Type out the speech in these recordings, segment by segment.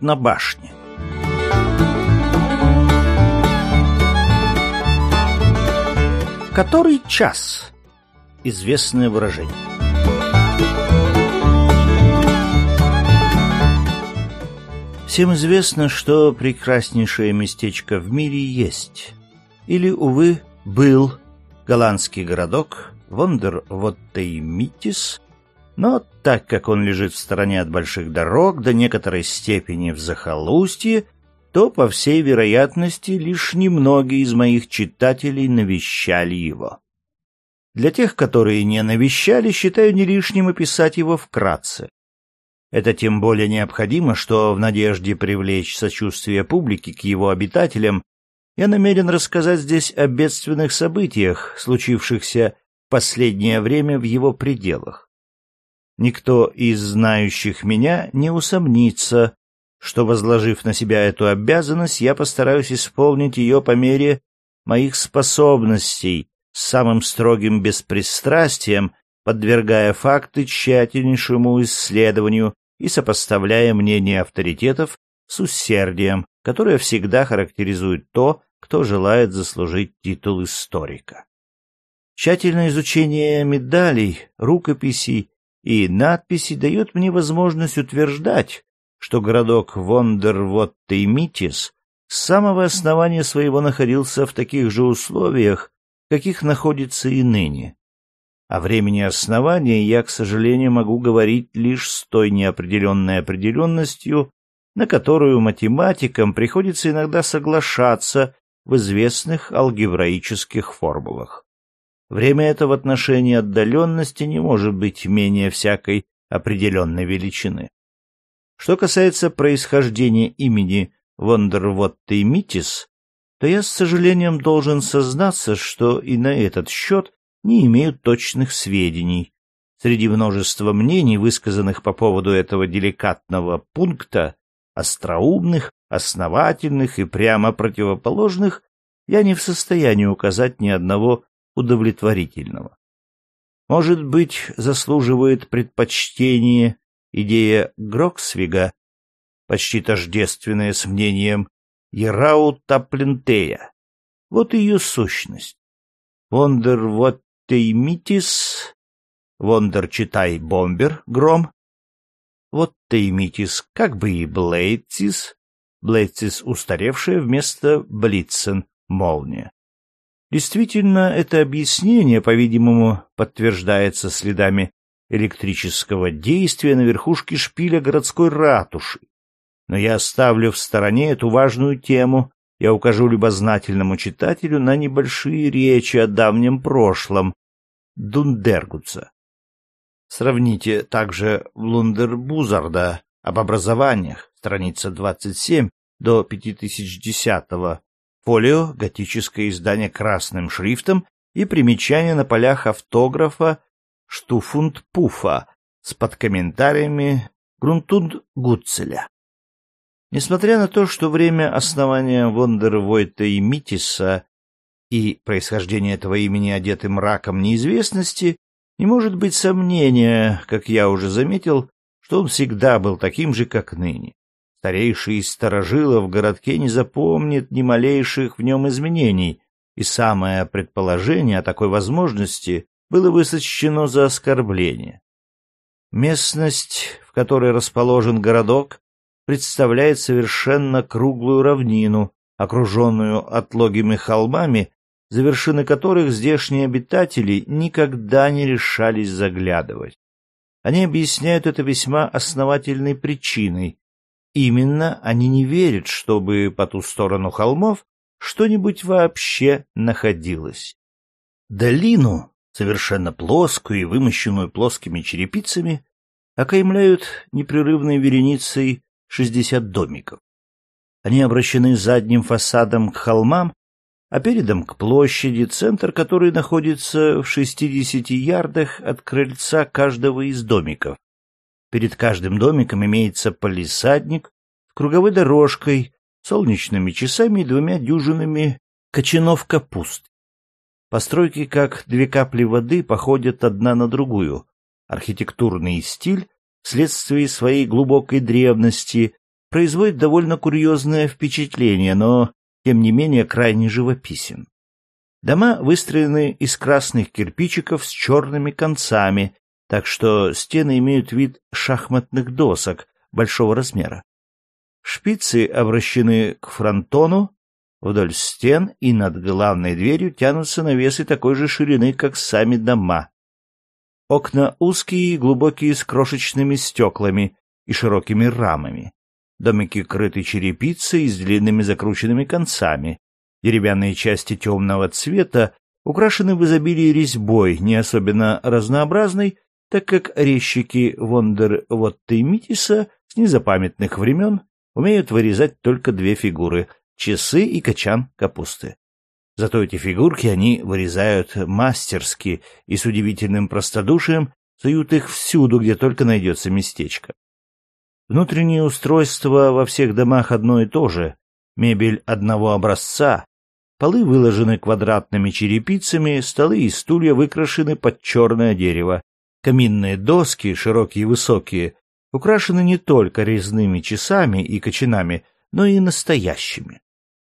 На башне. Который час? Известное выражение. Всем известно, что прекраснейшее местечко в мире есть. Или, увы, был голландский городок Вондервоттеймитис, но так как он лежит в стороне от больших дорог до некоторой степени в захолустье, то, по всей вероятности, лишь немногие из моих читателей навещали его. Для тех, которые не навещали, считаю не лишним описать его вкратце. Это тем более необходимо, что в надежде привлечь сочувствие публики к его обитателям я намерен рассказать здесь о бедственных событиях, случившихся в последнее время в его пределах. Никто из знающих меня не усомнится, что, возложив на себя эту обязанность, я постараюсь исполнить ее по мере моих способностей с самым строгим беспристрастием, подвергая факты тщательнейшему исследованию и сопоставляя мнения авторитетов с усердием, которое всегда характеризует то, кто желает заслужить титул историка. Тщательное изучение медалей, рукописей и надписей дает мне возможность утверждать, что городок Вондервоттеймитис с самого основания своего находился в таких же условиях, каких находится и ныне. О времени основания я, к сожалению, могу говорить лишь с той неопределенной определенностью, на которую математикам приходится иногда соглашаться в известных алгебраических формулах. Время это в отношении отдаленности не может быть менее всякой определенной величины. Что касается происхождения имени Вондервотты Митис, то я с сожалением должен сознаться, что и на этот счет не имею точных сведений. Среди множества мнений, высказанных по поводу этого деликатного пункта, остроумных, основательных и прямо противоположных, я не в состоянии указать ни одного удовлетворительного. Может быть, заслуживает предпочтения идея Гроксвига, почти тождественная с мнением Ярау Таплентея. Вот ее сущность. Вондер вот теймитис, вондер читай бомбер, гром. Вот теймитис, как бы и блейцис, блейцис устаревшая вместо блицен, молния. Действительно, это объяснение, по-видимому, подтверждается следами электрического действия на верхушке шпиля городской ратуши. Но я оставлю в стороне эту важную тему, я укажу любознательному читателю на небольшие речи о давнем прошлом Дундергуца. Сравните также Лундербузарда об образованиях, страница 27 до 5010 фолио, готическое издание красным шрифтом и примечание на полях автографа Штуфунд Пуфа с подкомментариями Грунтунд Гуцеля. Несмотря на то, что время основания Вондервойта и Митиса и происхождение этого имени одеты мраком неизвестности, не может быть сомнения, как я уже заметил, что он всегда был таким же, как ныне. Старейший из в городке не запомнит ни малейших в нем изменений, и самое предположение о такой возможности было высочено за оскорбление. Местность, в которой расположен городок, представляет совершенно круглую равнину, окруженную отлогими холмами, за вершины которых здешние обитатели никогда не решались заглядывать. Они объясняют это весьма основательной причиной, Именно они не верят, чтобы по ту сторону холмов что-нибудь вообще находилось. Долину, совершенно плоскую и вымощенную плоскими черепицами, окаймляют непрерывной вереницей шестьдесят домиков. Они обращены задним фасадом к холмам, а передом к площади, центр которой находится в шестидесяти ярдах от крыльца каждого из домиков. Перед каждым домиком имеется палисадник с круговой дорожкой, солнечными часами и двумя дюжинами кочанов капуст. Постройки, как две капли воды, походят одна на другую. Архитектурный стиль, вследствие своей глубокой древности, производит довольно курьезное впечатление, но, тем не менее, крайне живописен. Дома выстроены из красных кирпичиков с черными концами, так что стены имеют вид шахматных досок большого размера. Шпицы обращены к фронтону, вдоль стен и над главной дверью тянутся навесы такой же ширины, как сами дома. Окна узкие и глубокие с крошечными стеклами и широкими рамами. Домики крыты черепицей с длинными закрученными концами. Деревянные части темного цвета украшены в изобилии резьбой, не особенно разнообразной, так как резчики Вондер Воттеймитиса с незапамятных времен умеют вырезать только две фигуры — часы и качан капусты. Зато эти фигурки они вырезают мастерски и с удивительным простодушием суют их всюду, где только найдется местечко. Внутреннее устройство во всех домах одно и то же. Мебель одного образца. Полы выложены квадратными черепицами, столы и стулья выкрашены под черное дерево. Каминные доски, широкие и высокие, украшены не только резными часами и кочанами, но и настоящими.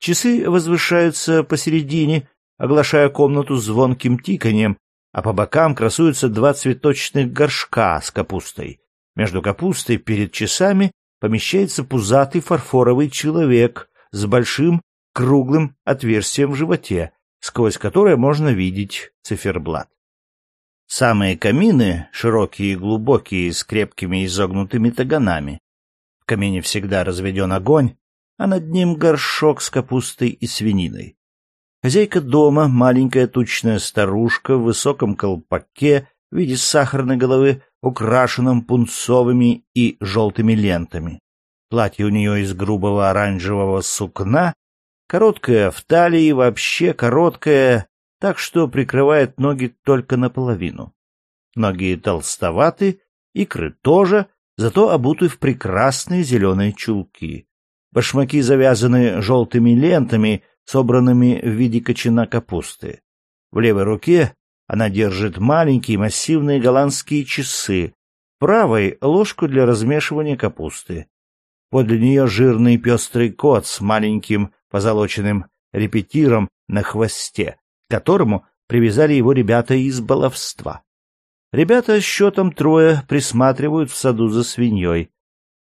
Часы возвышаются посередине, оглашая комнату звонким тиканьем, а по бокам красуются два цветочных горшка с капустой. Между капустой перед часами помещается пузатый фарфоровый человек с большим круглым отверстием в животе, сквозь которое можно видеть циферблат. Самые камины широкие и глубокие, с крепкими изогнутыми таганами. В камине всегда разведен огонь, а над ним горшок с капустой и свининой. Хозяйка дома, маленькая тучная старушка в высоком колпаке в виде сахарной головы, украшенном пунцовыми и желтыми лентами. Платье у нее из грубого оранжевого сукна, короткое в талии, вообще короткое, так что прикрывает ноги только наполовину. Ноги толстоваты, икры тоже, зато обуты в прекрасные зеленые чулки. Башмаки завязаны желтыми лентами, собранными в виде кочана капусты. В левой руке она держит маленькие массивные голландские часы, правой — ложку для размешивания капусты. Подле нее жирный пестрый кот с маленьким позолоченным репетиром на хвосте, которому привязали его ребята из баловства. Ребята счетом трое присматривают в саду за свиньей.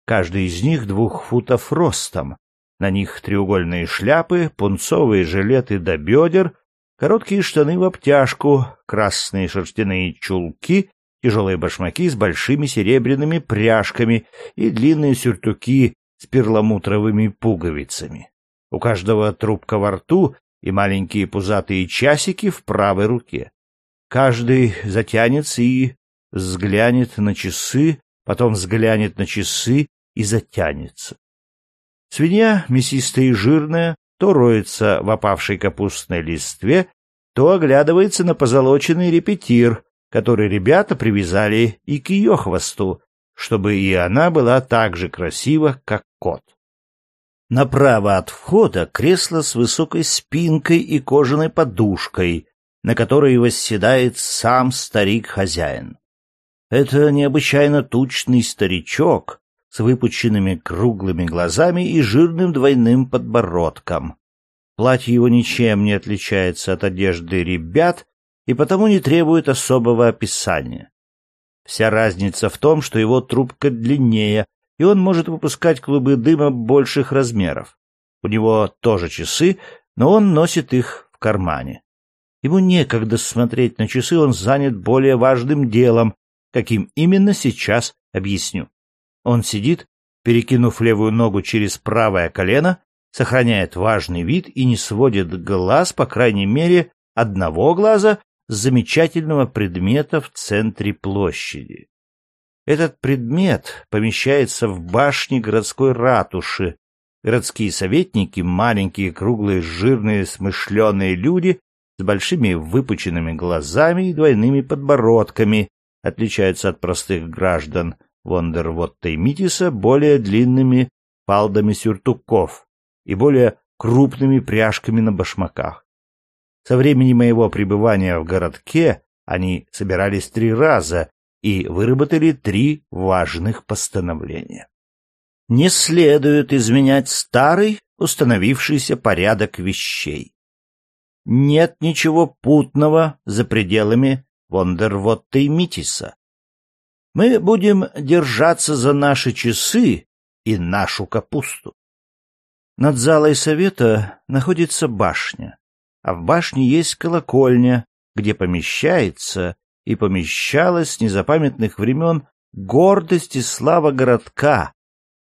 Каждый из них двух футов ростом. На них треугольные шляпы, пунцовые жилеты до бедер, короткие штаны в обтяжку, красные шерстяные чулки, тяжелые башмаки с большими серебряными пряжками и длинные сюртуки с перламутровыми пуговицами. У каждого трубка во рту и маленькие пузатые часики в правой руке. Каждый затянется и взглянет на часы, потом взглянет на часы и затянется. Свинья, мясистая и жирная, то роется в опавшей капустной листве, то оглядывается на позолоченный репетир, который ребята привязали и к ее хвосту, чтобы и она была так же красива, как кот. Направо от входа кресло с высокой спинкой и кожаной подушкой, на которой восседает сам старик-хозяин. Это необычайно тучный старичок с выпученными круглыми глазами и жирным двойным подбородком. Платье его ничем не отличается от одежды ребят и потому не требует особого описания. Вся разница в том, что его трубка длиннее, и он может выпускать клубы дыма больших размеров. У него тоже часы, но он носит их в кармане. Ему некогда смотреть на часы, он занят более важным делом, Каким именно сейчас объясню. Он сидит, перекинув левую ногу через правое колено, сохраняет важный вид и не сводит глаз, по крайней мере, одного глаза с замечательного предмета в центре площади. Этот предмет помещается в башне городской ратуши. Городские советники, маленькие, круглые, жирные, смышленые люди с большими выпученными глазами и двойными подбородками, отличаются от простых граждан Вондервотта и Митиса более длинными палдами сюртуков и более крупными пряжками на башмаках. Со времени моего пребывания в городке они собирались три раза и выработали три важных постановления. не следует изменять старый, установившийся порядок вещей. Нет ничего путного за пределами Вондервотта и Митиса. Мы будем держаться за наши часы и нашу капусту. Над залой совета находится башня, а в башне есть колокольня, где помещается и помещалась с незапамятных времен гордость и слава городка,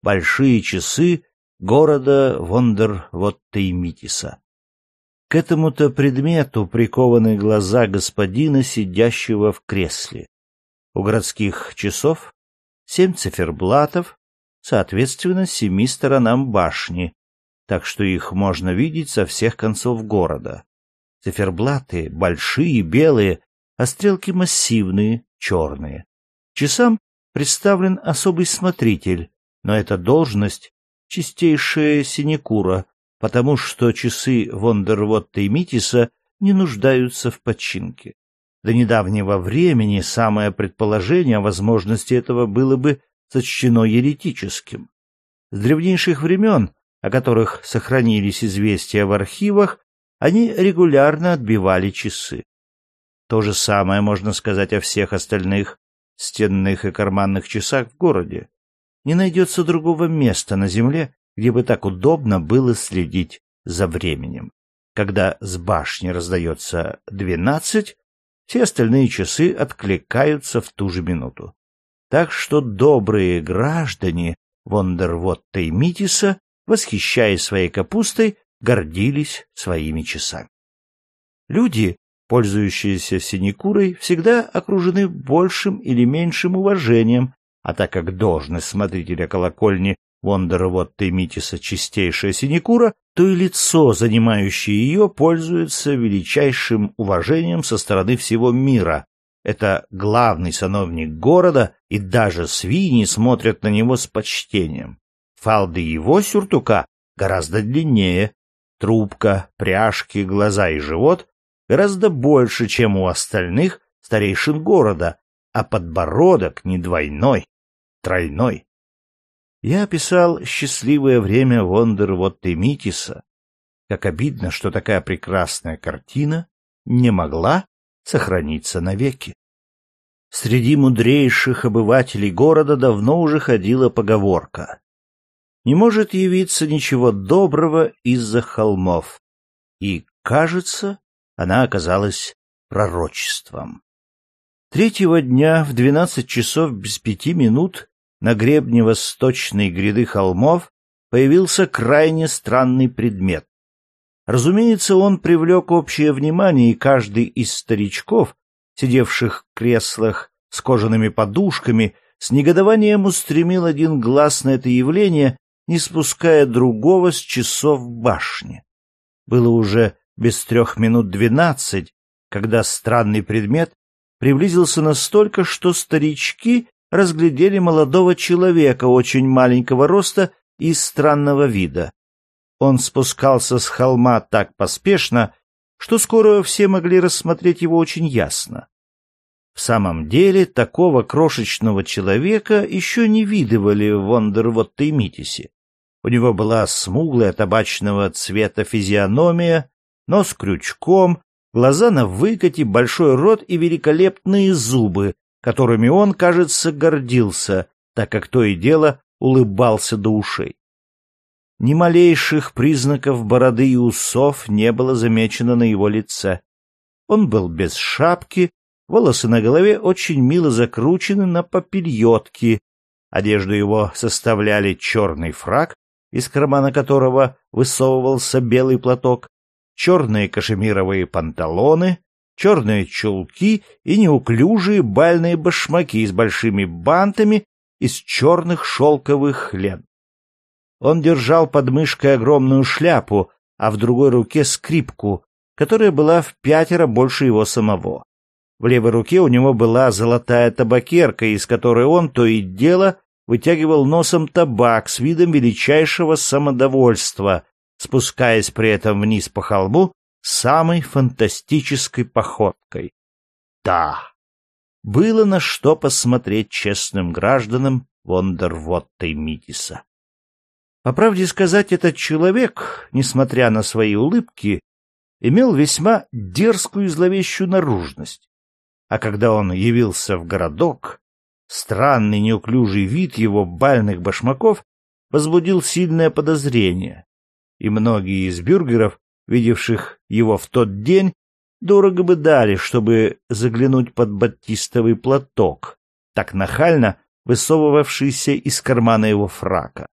большие часы города Вондервоттеймитиса. К этому-то предмету прикованы глаза господина, сидящего в кресле. У городских часов семь циферблатов, соответственно, семи сторонам башни, так что их можно видеть со всех концов города. Циферблаты большие, белые, а стрелки массивные, черные. Часам представлен особый смотритель, но эта должность — чистейшая синекура, потому что часы Вондервотта и Митиса не нуждаются в починке. До недавнего времени самое предположение о возможности этого было бы сочтено еретическим. С древнейших времен, о которых сохранились известия в архивах, они регулярно отбивали часы. То же самое можно сказать о всех остальных стенных и карманных часах в городе. Не найдется другого места на земле, где бы так удобно было следить за временем. Когда с башни раздается двенадцать, все остальные часы откликаются в ту же минуту. Так что добрые граждане Вондервотта и Митиса, восхищаясь своей капустой, гордились своими часами. Люди, пользующиеся синекурой, всегда окружены большим или меньшим уважением, а так как должность смотрителя колокольни Вондервотта Митиса чистейшая синекура, то и лицо, занимающее ее, пользуется величайшим уважением со стороны всего мира. Это главный сановник города, и даже свиньи смотрят на него с почтением. Фалды его сюртука гораздо длиннее, трубка, пряжки, глаза и живот гораздо больше, чем у остальных старейшин города, а подбородок не двойной, тройной. Я описал счастливое время Вондервотта Митиса. Как обидно, что такая прекрасная картина не могла сохраниться навеки. Среди мудрейших обывателей города давно уже ходила поговорка. Не может явиться ничего доброго из-за холмов. И, кажется, она оказалась пророчеством. Третьего дня в двенадцать часов без пяти минут на гребне восточной гряды холмов появился крайне странный предмет. Разумеется, он привлек общее внимание, и каждый из старичков, сидевших в креслах с кожаными подушками, с негодованием устремил один глаз на это явление, не спуская другого с часов башни. Было уже без трех минут двенадцать, когда странный предмет приблизился настолько, что старички разглядели молодого человека очень маленького роста и странного вида. Он спускался с холма так поспешно, что скоро все могли рассмотреть его очень ясно. В самом деле, такого крошечного человека еще не видывали в Вондервотте и Митисе. У него была смуглая табачного цвета физиономия, нос крючком, глаза на выкате, большой рот и великолепные зубы, которыми он, кажется, гордился, так как то и дело улыбался до ушей. Ни малейших признаков бороды и усов не было замечено на его лице. Он был без шапки, волосы на голове очень мило закручены на попельотки, одежду его составляли черный фрак, из кармана которого высовывался белый платок, черные кашемировые панталоны, черные чулки и неуклюжие бальные башмаки с большими бантами из черных шелковых лент. Он держал под мышкой огромную шляпу, а в другой руке скрипку, которая была в пятеро больше его самого. В левой руке у него была золотая табакерка, из которой он то и дело вытягивал носом табак с видом величайшего самодовольства, спускаясь при этом вниз по холму самой фантастической походкой. Да, было на что посмотреть честным гражданам Вондервотта и Митиса. По правде сказать, этот человек, несмотря на свои улыбки, имел весьма дерзкую и зловещую наружность. А когда он явился в городок, странный неуклюжий вид его бальных башмаков возбудил сильное подозрение, и многие из бюргеров, видевших его в тот день, дорого бы дали, чтобы заглянуть под батистовый платок, так нахально высовывавшийся из кармана его фрака.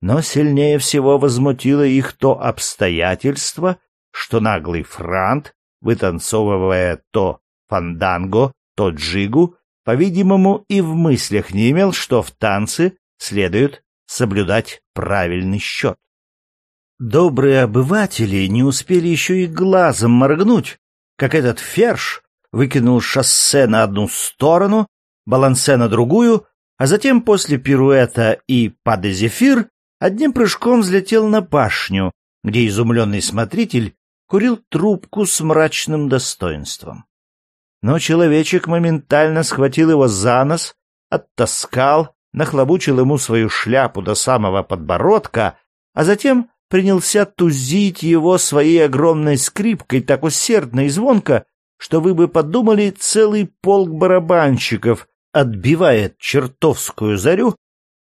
Но сильнее всего возмутило их то обстоятельство, что наглый франт, вытанцовывая то фанданго, то джигу, по-видимому, и в мыслях не имел, что в танце следует соблюдать правильный счет. Добрые обыватели не успели еще и глазом моргнуть, как этот ферш выкинул шоссе на одну сторону, балансе на другую, а затем после пируэта и падезефир одним прыжком взлетел на башню, где изумленный смотритель курил трубку с мрачным достоинством. Но человечек моментально схватил его за нос, оттаскал, нахлобучил ему свою шляпу до самого подбородка, а затем принялся тузить его своей огромной скрипкой так усердно и звонко, что вы бы подумали, целый полк барабанщиков отбивает чертовскую зарю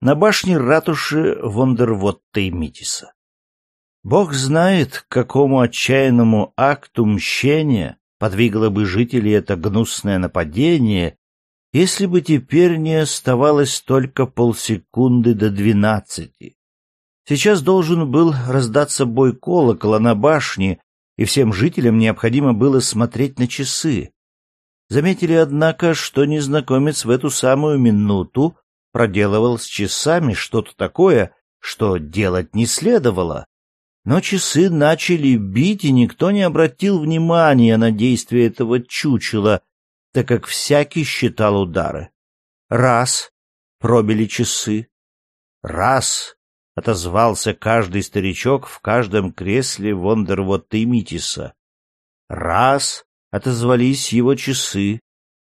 на башне ратуши Вондервотта и Митиса. Бог знает, какому отчаянному акту мщения подвигло бы жителей это гнусное нападение, если бы теперь не оставалось только полсекунды до двенадцати. Сейчас должен был раздаться бой колокола на башне, и всем жителям необходимо было смотреть на часы. Заметили, однако, что незнакомец в эту самую минуту проделывал с часами что-то такое, что делать не следовало. Но часы начали бить, и никто не обратил внимания на действие этого чучела, так как всякий считал удары. Раз — пробили часы. Раз — отозвался каждый старичок в каждом кресле Вондервотта и Митиса. Раз — отозвались его часы.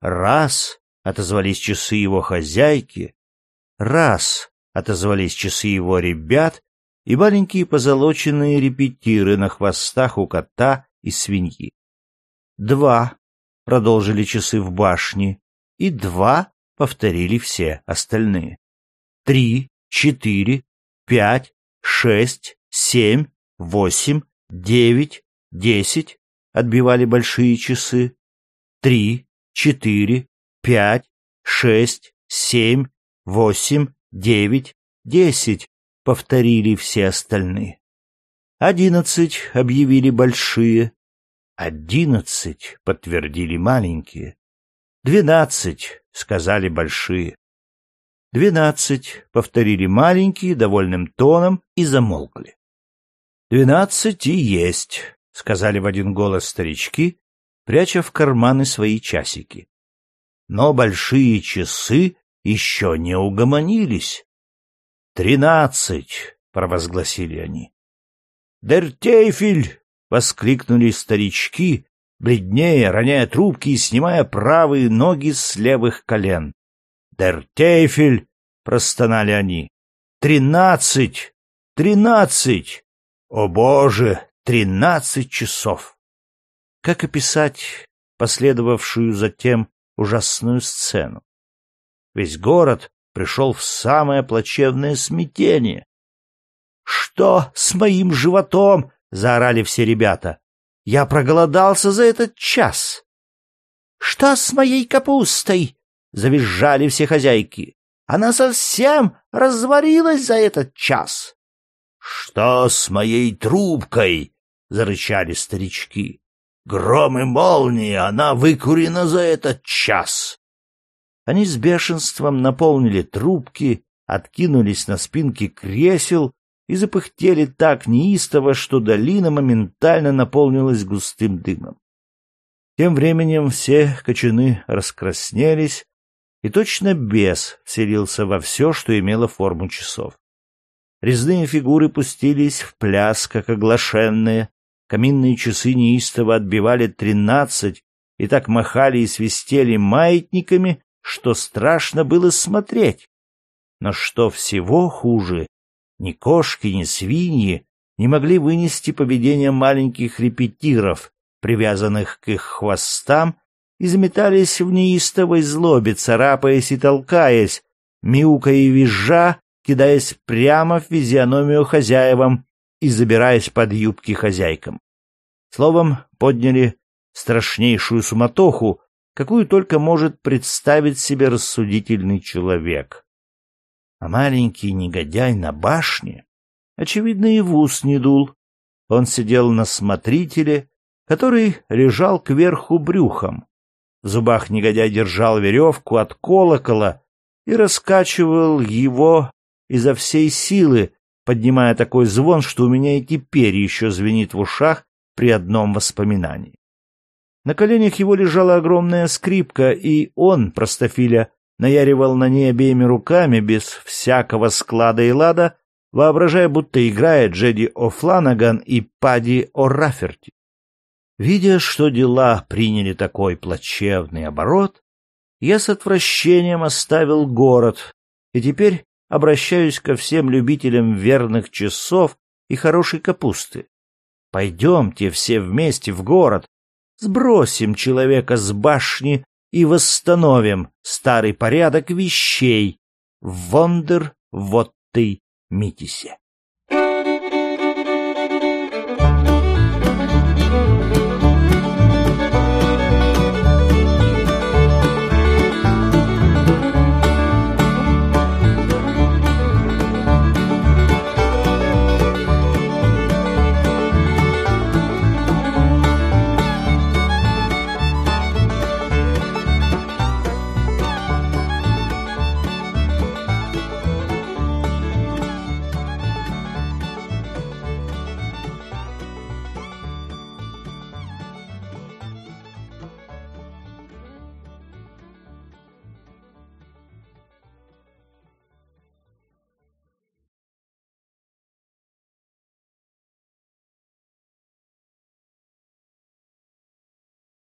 Раз — отозвались часы его хозяйки. Раз — отозвались часы его ребят и маленькие позолоченные репетиры на хвостах у кота и свиньи. Два — продолжили часы в башне, и два — повторили все остальные. Три, четыре, пять, шесть, семь, восемь, девять, десять отбивали большие часы. Три, четыре, пять, шесть, семь, восемь, девять, десять повторили все остальные. Одиннадцать объявили большие. Одиннадцать подтвердили маленькие. Двенадцать сказали большие. «Двенадцать», — повторили маленькие довольным тоном и замолкли. «Двенадцать и есть», — сказали в один голос старички, пряча в карманы свои часики. Но большие часы еще не угомонились. «Тринадцать!» — провозгласили они. «Дертейфель!» — воскликнули старички, бледнее, роняя трубки и снимая правые ноги с левых колен. «Дертейфель!» — простонали они. «Тринадцать! Тринадцать! О, Боже! Тринадцать часов!» Как описать последовавшую затем ужасную сцену? Весь город пришел в самое плачевное смятение. «Что с моим животом?» — заорали все ребята. «Я проголодался за этот час». «Что с моей капустой?» Завизжали все хозяйки. Она совсем разварилась за этот час. — Что с моей трубкой? — зарычали старички. — Гром и молнии, она выкурена за этот час. Они с бешенством наполнили трубки, откинулись на спинки кресел и запыхтели так неистово, что долина моментально наполнилась густым дымом. Тем временем все кочаны раскраснелись, и точно бес вселился во все, что имело форму часов. Резные фигуры пустились в пляс, как оглашенные, каминные часы неистово отбивали тринадцать и так махали и свистели маятниками, что страшно было смотреть. Но что всего хуже, Ни кошки, ни свиньи не могли вынести поведения маленьких репетиров, привязанных к их хвостам, и заметались в неистовой злобе, царапаясь и толкаясь, мяукая и визжа, кидаясь прямо в физиономию хозяевам и забираясь под юбки хозяйкам. Словом, подняли страшнейшую суматоху, какую только может представить себе рассудительный человек. А маленький негодяй на башне, очевидно, и в ус не дул. Он сидел на смотрителе, который лежал кверху брюхом. В зубах негодяй держал веревку от колокола и раскачивал его изо всей силы, поднимая такой звон, что у меня и теперь еще звенит в ушах при одном воспоминании. На коленях его лежала огромная скрипка, и он, простофиля, наяривал на ней обеими руками, без всякого склада и лада, воображая, будто играет Джеди О'Фланаган и Падди О'Раферти. Видя, что дела приняли такой плачевный оборот, я с отвращением оставил город и теперь обращаюсь ко всем любителям верных часов и хорошей капусты. Пойдемте все вместе в город, сбросим человека с башни и восстановим старый порядок вещей в Вондер Вотты Митисе.